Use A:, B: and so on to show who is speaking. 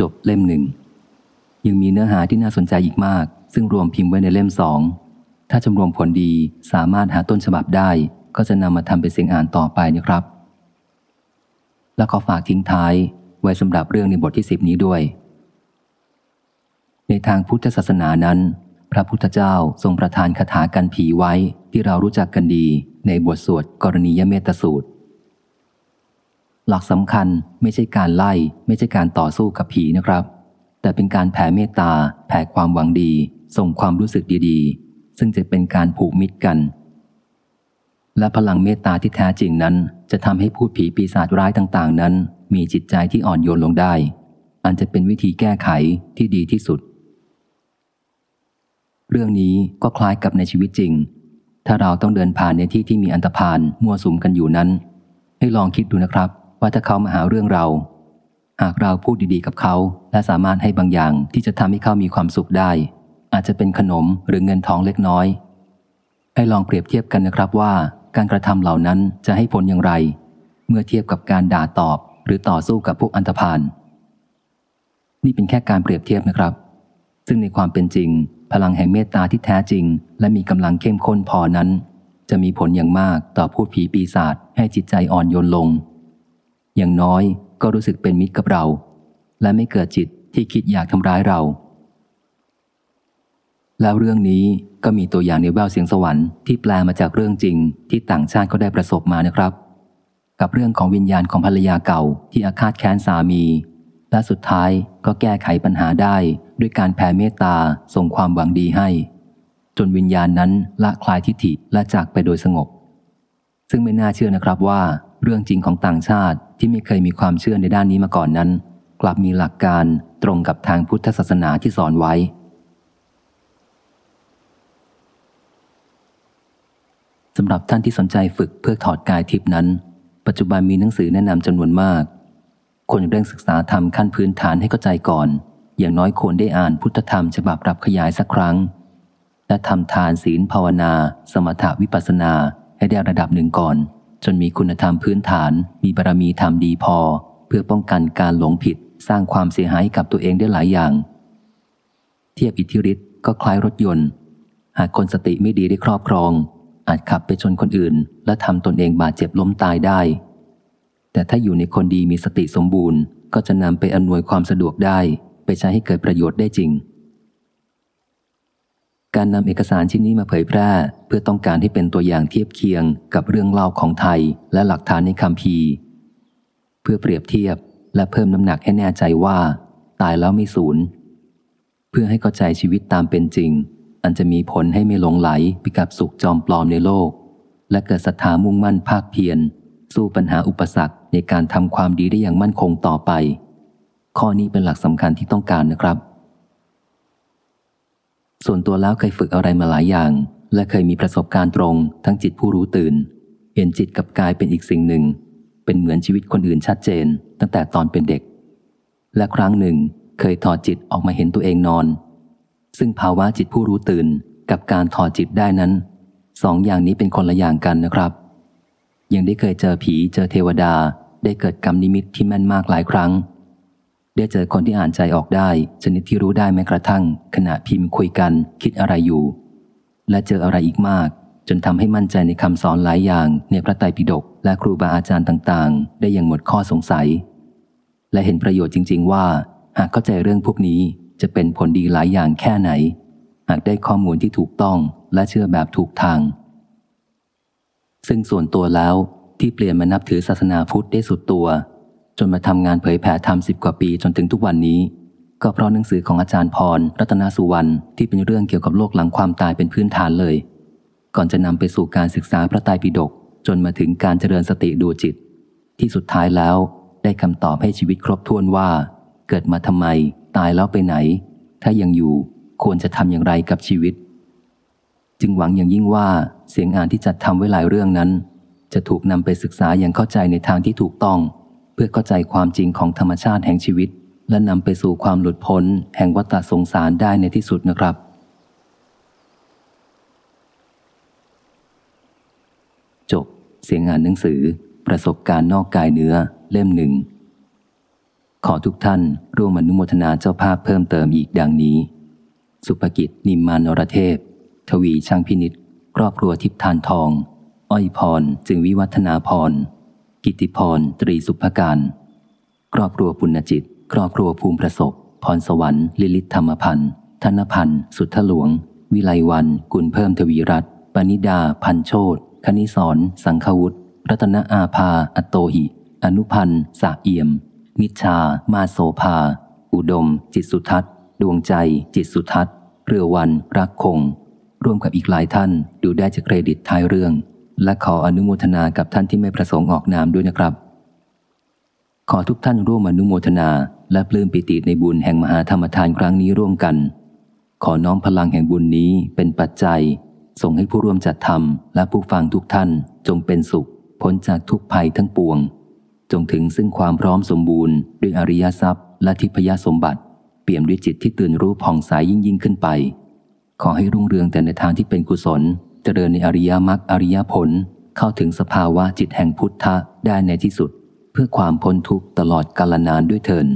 A: จบเล่มหนึ่ง ยังมีเนื้อหาที่น่าสนใจอีกมาก ซึ่งรวมพิมพ์ไว้ในเล่มสอง ถ้าจำรวมผลดีสามารถหาต้นฉบับได้ ก็จะนำมาทำเป็นเสียงอ่านต่อไปนะครับ แล้วก็ฝากทิ้งท้ายไว้สำหรับเรื่องในบทที่สิบนี้ด้วย ในทางพุทธศาสนานั้น พระพุทธเจ้าทรงประทานคาถากันผีไว้ที่เรารู้จักกันดีในบทสวดกรณียเมตสูตร หลักสำคัญไม่ใช่การไล่ ไม่ใช่การต่อสู้กับผีนะครับ แต่เป็นการแผ่เมตตา แผ่ความหวังดี ส่งความรู้สึกดีๆ ซึ่งจะเป็นการผูกมิตรกัน และพลังเมตตาที่แท้จริงนั้น จะทำให้พูดผีปีศาจร้ายต่างๆ นั้น มีจิตใจที่อ่อนโยนลงได้ อันจะเป็นวิธีแก้ไขที่ดีที่สุด เรื่องนี้ก็คล้ายกับในชีวิตจริง ถ้าเราต้องเดินผ่านในที่ที่มีอันตรพานมั่วสุมกันอยู่นั้น ให้ลองคิดดูนะครับ ว่าถ้าเขามาหาเรื่องเรา หากเราพูดดีๆกับเขา และสามารถให้บางอย่างที่จะทำให้เขามีความสุขได้ อาจจะเป็นขนมหรือเงินทองเล็กน้อย ให้ลองเปรียบเทียบกันนะครับว่า การกระทำเหล่านั้นจะให้ผลอย่างไร เมื่อเทียบกับการด่าตอบหรือต่อสู้กับพวกอันตรพานนี่เป็นแค่การเปรียบเทียบนะครับ ซึ่งในความเป็นจริง พลังแห่งเมตตาที่แท้จริง และมีกำลังเข้มข้นพอนั้น จะมีผลอย่างมากต่อผู้ผีปีศาจให้จิตใจอ่อนโยนลง อย่างน้อยก็รู้สึกเป็นมิตรกับเรา และไม่เกิดจิตที่คิดอยากทำร้ายเรา แล้วเรื่องนี้ก็มีตัวอย่างในแววเสียงสวรรค์ที่แปลมาจากเรื่องจริงที่ต่างชาติก็ได้ประสบมานะครับ กับเรื่องของวิญญาณของภรรยาเก่าที่อาฆาตแค้นสามี และสุดท้ายก็แก้ไขปัญหาได้ด้วยการแผ่เมตตาส่งความหวังดีให้ จนวิญญาณนั้นละคลายทิฐิและจากไปโดยสงบ ซึ่งไม่น่าเชื่อนะครับว่า เรื่องจริงของต่างชาติที่ไม่เคยมีความเชื่อในด้านนี้มาก่อนนั้น กลับมีหลักการตรงกับทางพุทธศาสนาที่สอนไว้ สำหรับท่านที่สนใจฝึกเพื่อถอดกายทิพนั้น ปัจจุบันมีหนังสือแนะนำจำนวนมากคนเร่งศึกษาธรรมขั้นพื้นฐานให้เข้าใจก่อน อย่างน้อยควรได้อ่านพุทธธรรมฉบับปรับขยายสักครั้ง และทำทานศีลภาวนา สมถาวิปัสสนาให้ได้ระดับหนึ่งก่อน จนมีคุณธรรมพื้นฐาน มีบารมีธรรมดีพอ เพื่อป้องกันการหลงผิด สร้างความเสียหายกับตัวเองได้หลายอย่าง เทียบอิทธิฤทธิ์ก็คล้ายรถยนต์ หากคนสติไม่ดีได้ครอบครอง อาจขับไปชนคนอื่น และทำตนเองบาดเจ็บล้มตายได้ แต่ถ้าอยู่ในคนดีมีสติสมบูรณ์ ก็จะนำไปอำนวยความสะดวกได้ ไปใช้ให้เกิดประโยชน์ได้จริง การนำเอกสารชิ้นนี้มาเผยแพร่ เพื่อต้องการให้เป็นตัวอย่างเทียบเคียงกับเรื่องเล่าของไทยและหลักฐานในคำพีเพื่อเปรียบเทียบและเพิ่มน้ำหนักให้แน่ใจว่า ตายแล้วไม่สูญเพื่อให้เข้าใจชีวิตตามเป็นจริง อันจะมีผลให้ไม่หลงไหลไปกับสุขจอมปลอมในโลก และเกิดศรัทธามุ่งมั่นภาคเพียรสู้ปัญหาอุปสรรคในการทำความดีได้อย่างมั่นคงต่อไป ข้อนี้เป็นหลักสำคัญที่ต้องการนะครับ ส่วนตัวแล้วเคยฝึกอะไรมาหลายอย่าง และเคยมีประสบการณ์ตรง ทั้งจิตผู้รู้ตื่น เห็นจิตกับกายเป็นอีกสิ่งหนึ่ง เป็นเหมือนชีวิตคนอื่นชัดเจน ตั้งแต่ตอนเป็นเด็ก และครั้งหนึ่งเคยถอดจิตออกมาเห็นตัวเองนอน ซึ่งภาวะจิตผู้รู้ตื่นกับการถอดจิตได้นั้นสองอย่างนี้เป็นคนละอย่างกันนะครับ ยังได้เคยเจอผีเจอเทวดา ได้เกิดกรรมนิมิตที่แม่นมากหลายครั้ง ได้เจอคนที่อ่านใจออกได้ชนิดที่รู้ได้แม้กระทั่ง ขณะพิมพ์คุยกัน คิดอะไรอยู่ และเจออะไรอีกมาก จนทำให้มั่นใจในคำสอนหลายอย่าง ในพระไตรปิฎกและครูบาอาจารย์ต่างๆ ได้อย่างหมดข้อสงสัย และเห็นประโยชน์จริง ๆ ว่า หากเข้าใจเรื่องพวกนี้จะเป็นผลดีหลายอย่างแค่ไหน หากได้ข้อมูลที่ถูกต้องและเชื่อแบบถูกทาง ซึ่งส่วนตัวแล้วที่เปลี่ยนมานับถือศาสนาพุทธได้สุดตัว จนมาทำงานเผยแผ่ธรรมสิบกว่าปีจนถึงทุกวันนี้ ก็เพราะหนังสือของอาจารย์พร รัตนสุวรรณที่เป็นเรื่องเกี่ยวกับโลกหลังความตายเป็นพื้นฐานเลย ก่อนจะนำไปสู่การศึกษาพระไตรปิฎกจนมาถึงการเจริญสติดูจิต ที่สุดท้ายแล้วได้คำตอบให้ชีวิตครบถ้วนว่า เกิดมาทำไม ตายแล้วไปไหน ถ้ายังอยู่ควรจะทำอย่างไรกับชีวิต จึงหวังอย่างยิ่งว่าเสียงอ่านที่จัดทำไว้หลายเรื่องนั้น จะถูกนำไปศึกษาอย่างเข้าใจในทางที่ถูกต้อง พื่อเข้าใจความจริงของธรรมชาติแห่งชีวิต และนำไปสู่ความหลุดพ้น แห่งวัฏสงสารได้ในที่สุดนะครับ จบ เสียงอ่านหนังสือ ประสบการณ์นอกกายเนื้อ เล่มหนึ่ง ขอทุกท่านร่วมอนุโมทนาเจ้าภาพเพิ่มเติมอีกดังนี้ สุภกิจนิมมานรเทพ ทวีช่างพินิษครอบครัวทิพทานทอง อ้อยพร จึงวิวัฒนาพร กิติพร ตรีสุภการ ครอบครัวปุณจิต ครอบครัวภูมิประสบ พรสวรรค์ ลิลิตธรรมพันธ์ ธนพันธ์ สุทธหลวง วิไลวัน กุลเพิ่มทวีรัตน์ปณิดา พันโชตคณิสรสังควุฒรัตนอาภา อโตหิ อนุพันธ์สาเอี่ยม นิชา มาโสภา อุดม จิตสุทัศน์ ดวงใจ จิตสุทัศน์ เรือวัน รักคง ร่วมกับอีกหลายท่านดูได้จากเครดิตท้ายเรื่อง และขออนุโมทนากับท่านที่ไม่ประสงค์ออกนามด้วยนะครับ ขอทุกท่านร่วมอนุโมทนา และปลื้มปิติในบุญแห่งมหาธรรมทานครั้งนี้ร่วมกัน ขอน้อมพลังแห่งบุญนี้เป็นปัจจัย ส่งให้ผู้ร่วมจัดทำและผู้ฟังทุกท่านจงเป็นสุข พ้นจากทุกภัยทั้งปวง จงถึงซึ่งความพร้อมสมบูรณ์ด้วยอริยทรัพย์ และทิพยสมบัติ เปี่ยมด้วยจิตที่ตื่นรู้ผ่องใสยยิ่งยิ่งขึ้นไป ขอให้รุ่งเรืองแต่ในทางที่เป็นกุศล จริญในอริยมรรคอริยผลเข้าถึงสภาวะจิตแห่งพุทธะได้ในที่สุด เพื่อความพ้นทุกข์ตลอดกาลนานด้วยเถิน